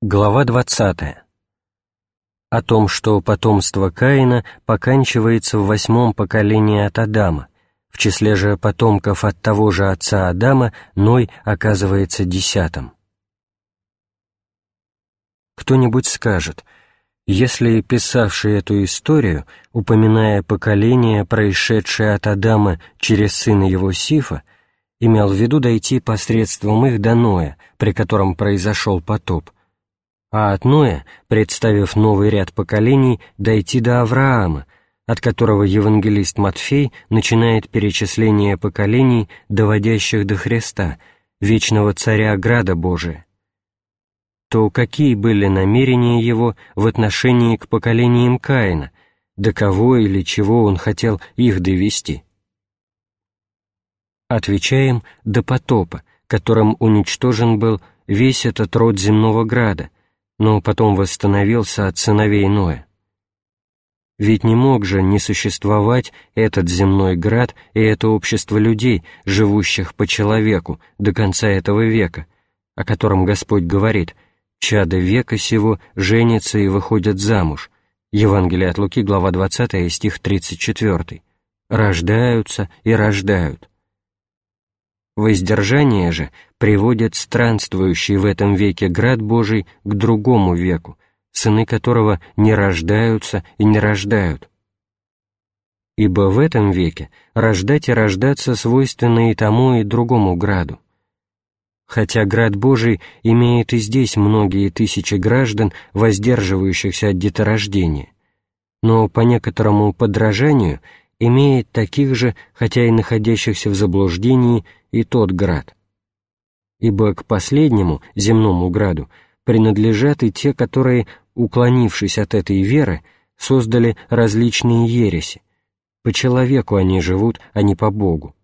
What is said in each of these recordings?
Глава 20. О том, что потомство Каина поканчивается в восьмом поколении от Адама, в числе же потомков от того же отца Адама Ной оказывается десятым. Кто-нибудь скажет, если писавший эту историю, упоминая поколение, происшедшее от Адама через сына его Сифа, имел в виду дойти посредством их до Ноя, при котором произошел потоп, а от Ноя, представив новый ряд поколений, дойти до Авраама, от которого евангелист Матфей начинает перечисление поколений, доводящих до Христа, вечного царя Града Божия, то какие были намерения его в отношении к поколениям Каина, до кого или чего он хотел их довести? Отвечаем «до потопа», которым уничтожен был весь этот род земного града, но потом восстановился от сыновей Ноя. Ведь не мог же не существовать этот земной град и это общество людей, живущих по человеку до конца этого века, о котором Господь говорит «Чада века сего женятся и выходят замуж» Евангелие от Луки, глава 20, стих 34, «рождаются и рождают». Воздержание же приводит странствующий в этом веке град Божий к другому веку, сыны которого не рождаются и не рождают. Ибо в этом веке рождать и рождаться свойственно и тому, и другому граду. Хотя град Божий имеет и здесь многие тысячи граждан, воздерживающихся от деторождения, но по некоторому подражанию имеет таких же, хотя и находящихся в заблуждении, и тот град. Ибо к последнему, земному граду, принадлежат и те, которые, уклонившись от этой веры, создали различные ереси. По человеку они живут, а не по Богу.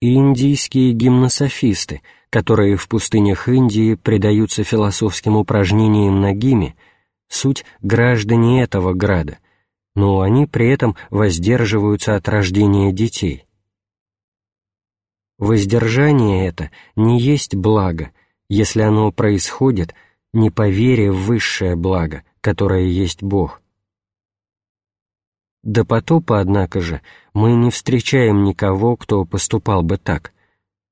И индийские гимнософисты, которые в пустынях Индии предаются философским упражнениям на гиме, суть граждане этого града, но они при этом воздерживаются от рождения детей. Воздержание это не есть благо, если оно происходит не по вере в высшее благо, которое есть Бог. До потопа, однако же, мы не встречаем никого, кто поступал бы так.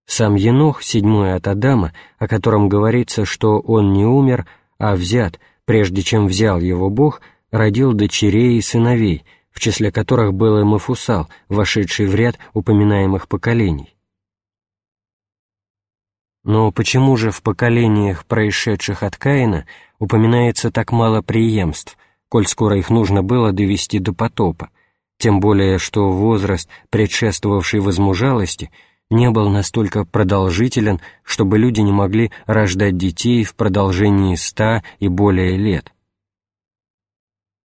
Сам Енох, седьмой от Адама, о котором говорится, что он не умер, а взят, прежде чем взял его Бог, родил дочерей и сыновей, в числе которых был и Мафусал, вошедший в ряд упоминаемых поколений. Но почему же в поколениях, происшедших от Каина, упоминается так мало преемств, коль скоро их нужно было довести до потопа, тем более что возраст, предшествовавший возмужалости, не был настолько продолжителен, чтобы люди не могли рождать детей в продолжении ста и более лет.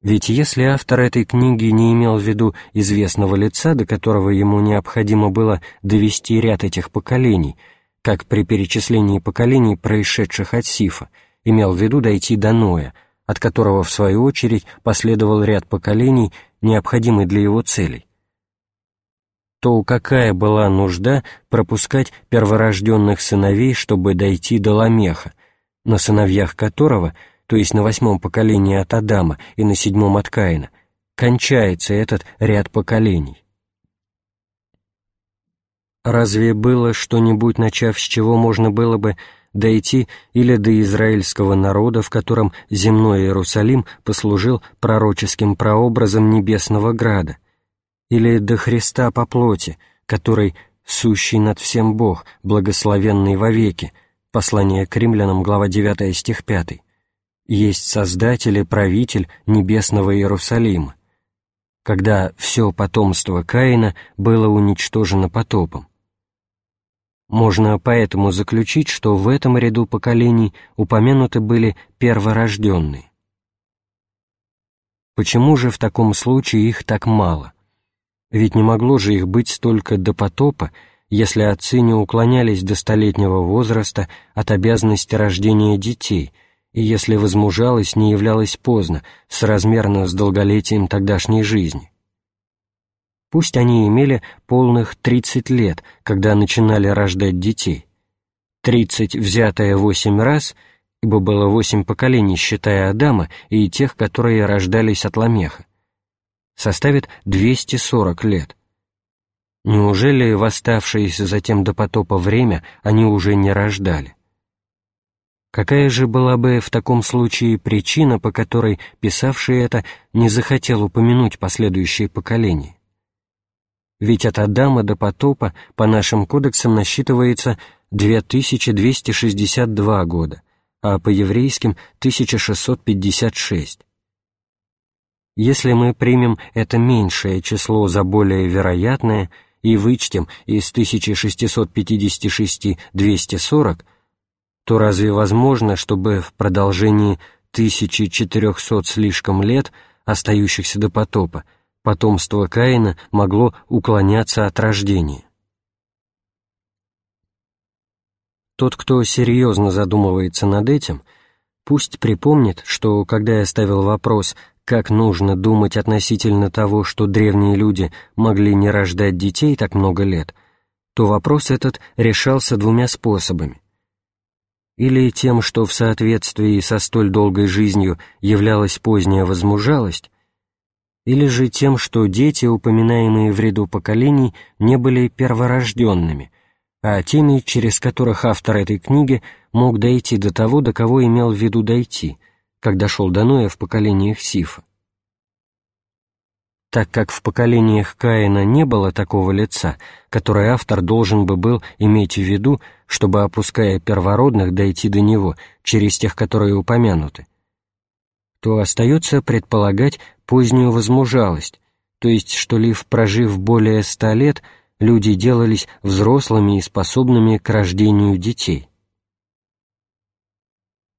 Ведь если автор этой книги не имел в виду известного лица, до которого ему необходимо было довести ряд этих поколений – как при перечислении поколений, происшедших от Сифа, имел в виду дойти до Ноя, от которого, в свою очередь, последовал ряд поколений, необходимый для его целей. То какая была нужда пропускать перворожденных сыновей, чтобы дойти до Ламеха, на сыновьях которого, то есть на восьмом поколении от Адама и на седьмом от Каина, кончается этот ряд поколений? Разве было что-нибудь, начав с чего можно было бы дойти или до израильского народа, в котором земной Иерусалим послужил пророческим прообразом небесного града, или до Христа по плоти, который «сущий над всем Бог, благословенный вовеки», послание к римлянам, глава 9, стих 5, есть Создатель и Правитель небесного Иерусалима, когда все потомство Каина было уничтожено потопом. Можно поэтому заключить, что в этом ряду поколений упомянуты были перворожденные. Почему же в таком случае их так мало? Ведь не могло же их быть столько до потопа, если отцы не уклонялись до столетнего возраста от обязанности рождения детей, и если возмужалость не являлась поздно, соразмерно с долголетием тогдашней жизни. Пусть они имели полных 30 лет, когда начинали рождать детей. 30 взятое 8 раз ибо было восемь поколений, считая Адама и тех, которые рождались от Ламеха, составит 240 лет. Неужели в оставшееся затем до потопа время они уже не рождали? Какая же была бы в таком случае причина, по которой писавший это не захотел упомянуть последующие поколения? Ведь от Адама до потопа по нашим кодексам насчитывается 2262 года, а по еврейским 1656. Если мы примем это меньшее число за более вероятное и вычтем из 1656 240, то разве возможно, чтобы в продолжении 1400 слишком лет, остающихся до потопа, потомство Каина могло уклоняться от рождения? Тот, кто серьезно задумывается над этим, пусть припомнит, что когда я ставил вопрос, как нужно думать относительно того, что древние люди могли не рождать детей так много лет, то вопрос этот решался двумя способами или тем, что в соответствии со столь долгой жизнью являлась поздняя возмужалость, или же тем, что дети, упоминаемые в ряду поколений, не были перворожденными, а теми, через которых автор этой книги мог дойти до того, до кого имел в виду дойти, когда шел до Ноя в поколениях Сифа. Так как в поколениях Каина не было такого лица, которое автор должен бы был иметь в виду, чтобы, опуская первородных, дойти до него через тех, которые упомянуты, то остается предполагать позднюю возмужалость, то есть, что лишь прожив более ста лет, люди делались взрослыми и способными к рождению детей.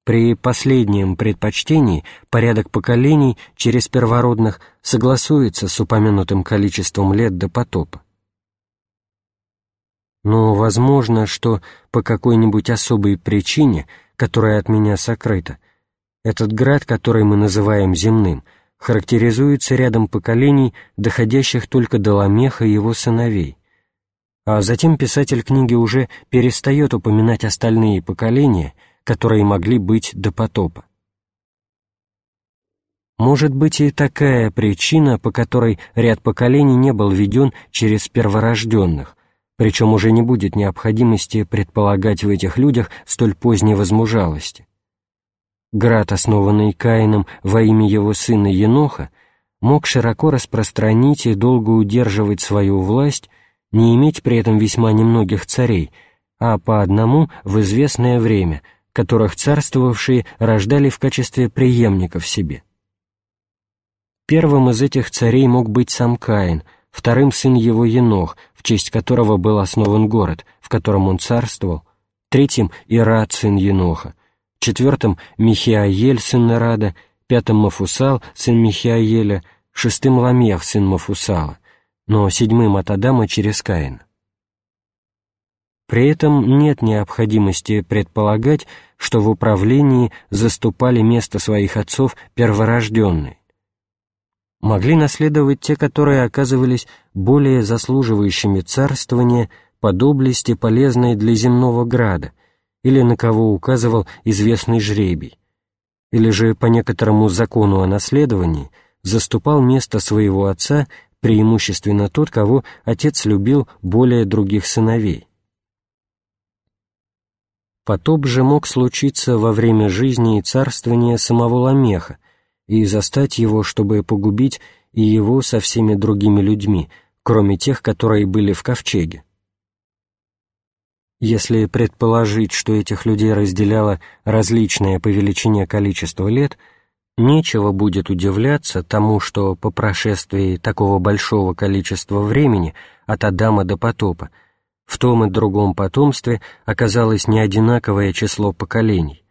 При последнем предпочтении порядок поколений через первородных согласуется с упомянутым количеством лет до потопа. Но возможно, что по какой-нибудь особой причине, которая от меня сокрыта, этот град, который мы называем земным, характеризуется рядом поколений, доходящих только до Ламеха и его сыновей. А затем писатель книги уже перестает упоминать остальные поколения — которые могли быть до потопа. Может быть и такая причина, по которой ряд поколений не был введен через перворожденных, причем уже не будет необходимости предполагать в этих людях столь поздней возмужалости. Град, основанный Каином во имя его сына Еноха, мог широко распространить и долго удерживать свою власть, не иметь при этом весьма немногих царей, а по одному в известное время – которых царствовавшие рождали в качестве преемников себе. Первым из этих царей мог быть сам Каин, вторым сын его Енох, в честь которого был основан город, в котором он царствовал, третьим — Ирад, сын Еноха, четвертым — Михиаель, сын Ирада, пятым — Мафусал, сын Михиаеля, шестым — Ламех, сын Мафусала, но седьмым от Адама через Каина. При этом нет необходимости предполагать, что в управлении заступали место своих отцов перворожденные. Могли наследовать те, которые оказывались более заслуживающими царствования по доблести, полезной для земного града, или на кого указывал известный жребий, или же по некоторому закону о наследовании заступал место своего отца преимущественно тот, кого отец любил более других сыновей. Потоп же мог случиться во время жизни и царствования самого Ламеха и застать его, чтобы погубить и его со всеми другими людьми, кроме тех, которые были в ковчеге. Если предположить, что этих людей разделяло различное по величине количество лет, нечего будет удивляться тому, что по прошествии такого большого количества времени от Адама до потопа в том и другом потомстве оказалось неодинаковое число поколений,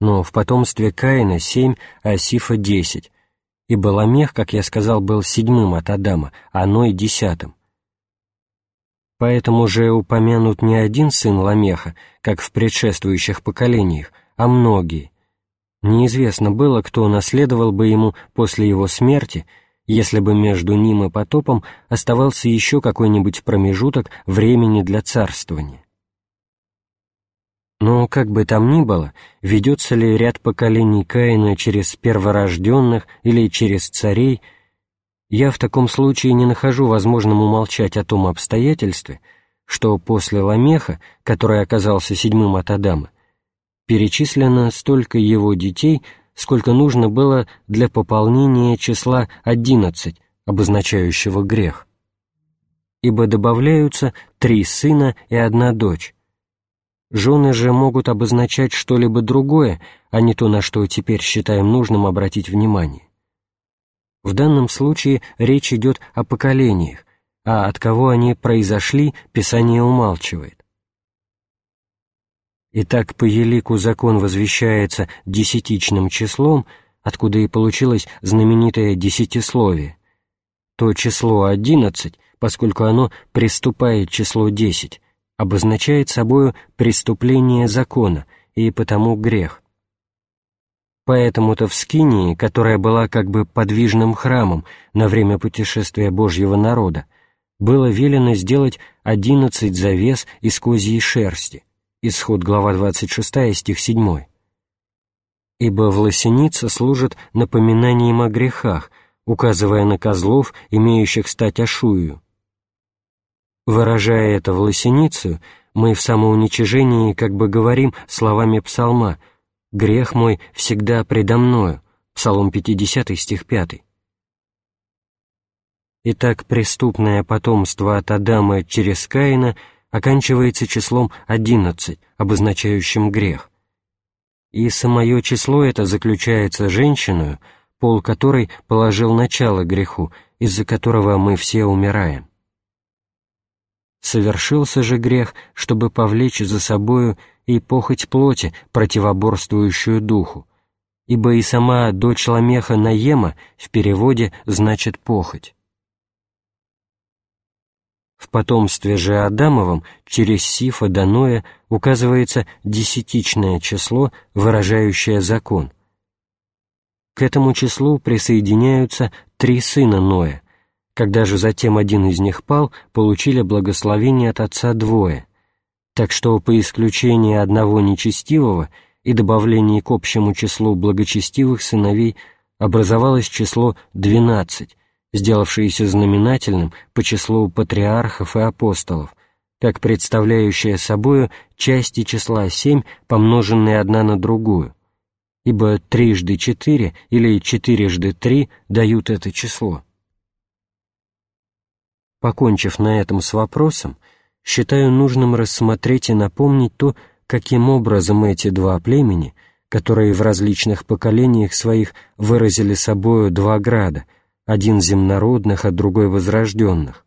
но в потомстве Каина семь, а Сифа десять, и Баламех, как я сказал, был седьмым от Адама, а Ной — десятым. Поэтому же упомянут не один сын Ламеха, как в предшествующих поколениях, а многие. Неизвестно было, кто наследовал бы ему после его смерти — если бы между ним и потопом оставался еще какой-нибудь промежуток времени для царствования. Но, как бы там ни было, ведется ли ряд поколений Каина через перворожденных или через царей, я в таком случае не нахожу возможным умолчать о том обстоятельстве, что после Ламеха, который оказался седьмым от Адама, перечислено столько его детей, сколько нужно было для пополнения числа одиннадцать, обозначающего грех. Ибо добавляются три сына и одна дочь. Жены же могут обозначать что-либо другое, а не то, на что теперь считаем нужным обратить внимание. В данном случае речь идет о поколениях, а от кого они произошли, Писание умалчивает. Итак, по елику закон возвещается десятичным числом, откуда и получилось знаменитое десятисловие. То число одиннадцать, поскольку оно приступает число десять, обозначает собою преступление закона и потому грех. Поэтому-то в Скинии, которая была как бы подвижным храмом на время путешествия Божьего народа, было велено сделать одиннадцать завес из козьей шерсти, Исход, глава 26, стих 7. «Ибо власеница служит напоминанием о грехах, указывая на козлов, имеющих стать Ашую. Выражая это власеницу, мы в самоуничижении как бы говорим словами псалма «Грех мой всегда предо мною» Псалом 50, стих 5. Итак, преступное потомство от Адама через Каина – оканчивается числом 11, обозначающим грех. И самое число это заключается женщиной, пол которой положил начало греху, из-за которого мы все умираем. Совершился же грех, чтобы повлечь за собою и похоть плоти, противоборствующую духу, ибо и сама дочь Ламеха Наема в переводе значит «похоть». В потомстве же Адамовом через Сифа до Ноя указывается десятичное число, выражающее закон. К этому числу присоединяются три сына Ноя. Когда же затем один из них пал, получили благословение от отца двое. Так что по исключению одного нечестивого и добавлении к общему числу благочестивых сыновей образовалось число двенадцать, сделавшееся знаменательным по числу патриархов и апостолов, как представляющее собою части числа семь, помноженные одна на другую, ибо трижды четыре или четырежды три дают это число. Покончив на этом с вопросом, считаю нужным рассмотреть и напомнить то, каким образом эти два племени, которые в различных поколениях своих выразили собою два града — один земнородных, а другой возрожденных.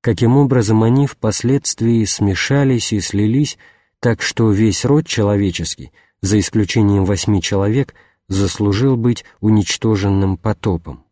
Каким образом они впоследствии смешались и слились, так что весь род человеческий, за исключением восьми человек, заслужил быть уничтоженным потопом.